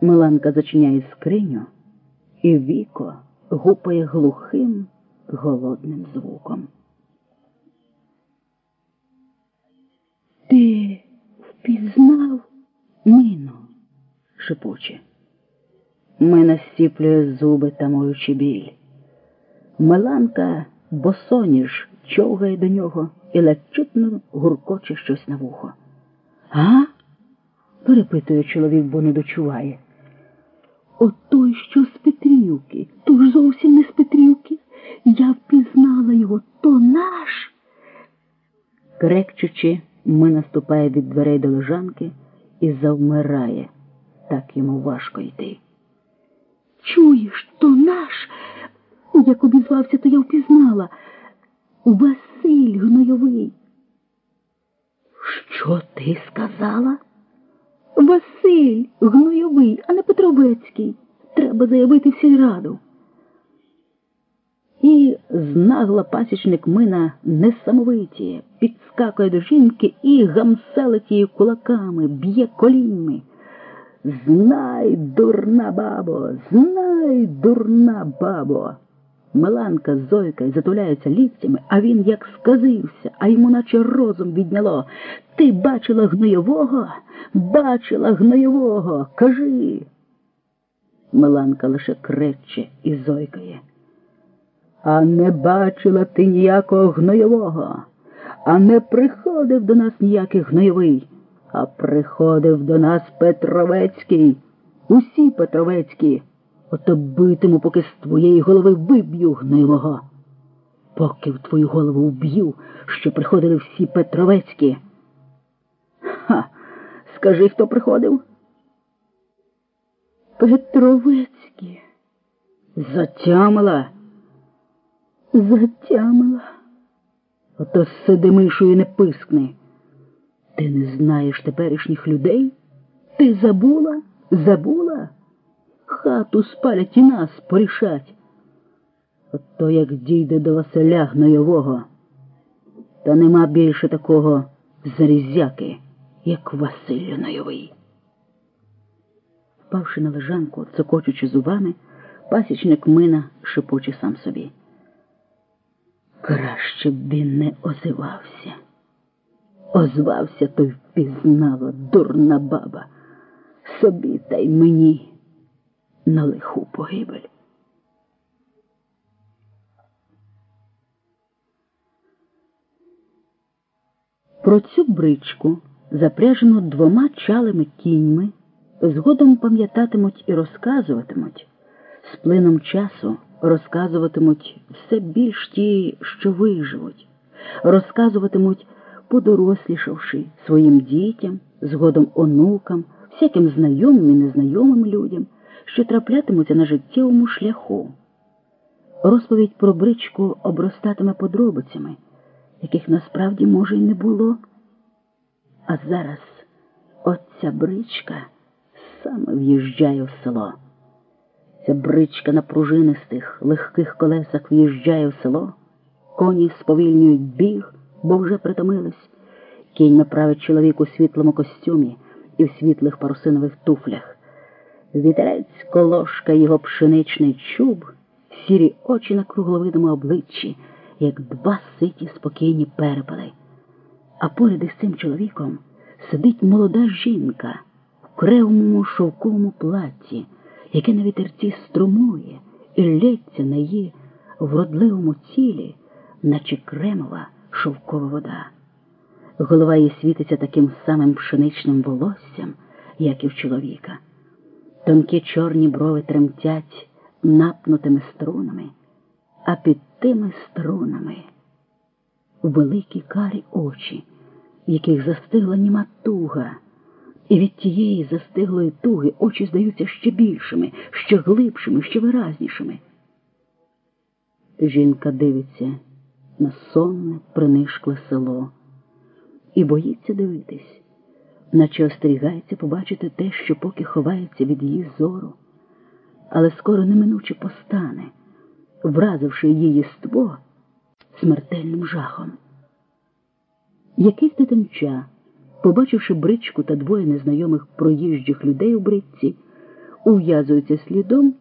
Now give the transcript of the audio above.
Миланка зачиняє скриню, і віко гупає глухим, голодним звуком. Ти впізнав Мино? шепоче. Мина стіплює зуби, тамуючи біль. Миланка босоніж човгає до нього і ледь чутно гуркоче щось на вухо. А? перепитує чоловік, бо не дочуває. От той, що з Петрівки, то ж зовсім не з Петрівки. Я впізнала його, то наш. Крекчучи, ми наступає від дверей до лежанки і завмирає. Так йому важко йти. Чуєш, то наш, як обізвався, то я впізнала. Василь гнойовий. Що ти сказала? Василь гнойовий, а не Петровецький. Треба заявити сільраду. І знагла пасічник мина несамовиті, підскакує до жінки і гамселить її кулаками, б'є коліньми. Знай, дурна бабо, знай, дурна бабо. Миланка зойка і затуляється ліктями, а він як сказився, а йому наче розум відняло. Ти бачила гнойового? Бачила гнойового. Кажи. Миланка лише крече і зойкає. А не бачила ти ніякого гнойового, а не приходив до нас ніякий гнойовий, а приходив до нас Петровецький, усі Петровецькі. Ото битиму, поки з твоєї голови виб'ю гнилого. Поки в твою голову вб'ю, що приходили всі Петровецькі. Ха, скажи, хто приходив? Петровецькі. Затямила. Затямила. Ото сиди мишою не пискни. Ти не знаєш теперішніх людей? Ти забула? Забула? Хату спалять і нас порішать. Ото як дійде до Василя гнойового, та нема більше такого зарізяки, як Василь Гнойовий. Впавши на лежанку, цокочучи зубами, пасічник мина шепоче сам собі. Краще б він не озивався. Озвався, то й впізнала дурна баба. Собі та й мені на лиху погибель. Про цю бричку, запряжену двома чалими кіньми, згодом пам'ятатимуть і розказуватимуть, з плином часу розказуватимуть все більш ті, що виживуть, розказуватимуть, подорослішавши своїм дітям, згодом онукам, всяким знайомим і незнайомим людям, що траплятимуться на життєвому шляху. Розповідь про бричку обростатиме подробицями, яких насправді може й не було. А зараз оця бричка саме в'їжджає в село. Ця бричка на пружинистих, легких колесах в'їжджає в село, коні сповільнюють біг, бо вже притомились. Кінь направить чоловік у світлому костюмі і в світлих парусинових туфлях. Вітерець колошка його пшеничний чуб, сірі очі на кругловидому обличчі, як два ситі спокійні перепали. А поряд із цим чоловіком сидить молода жінка в кремовому шовковому платті, яке на вітерці струмує і лється на її вродливому тілі, наче кремова шовкова вода. Голова її світиться таким самим пшеничним волоссям, як і в чоловіка. Тонкі чорні брови тремтять напнутими струнами, а під тими струнами великі карі очі, в яких застигла німа туга, і від тієї застиглої туги очі здаються ще більшими, ще глибшими, ще виразнішими. Жінка дивиться на сонне, принишкле село і боїться дивитись, наче остерігається побачити те, що поки ховається від її зору, але скоро неминуче постане, вразивши її ство смертельним жахом. Якийсь дитинча, побачивши бричку та двоє незнайомих проїжджих людей у бричці, ув'язуються слідом